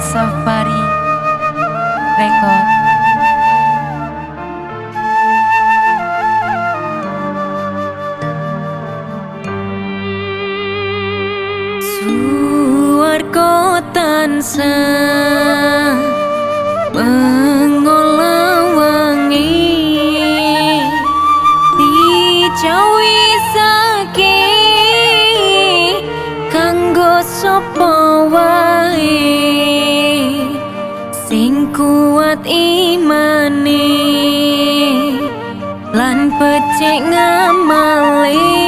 Safari Record. Suarko tansah kuat imane lan becik ngamale Ri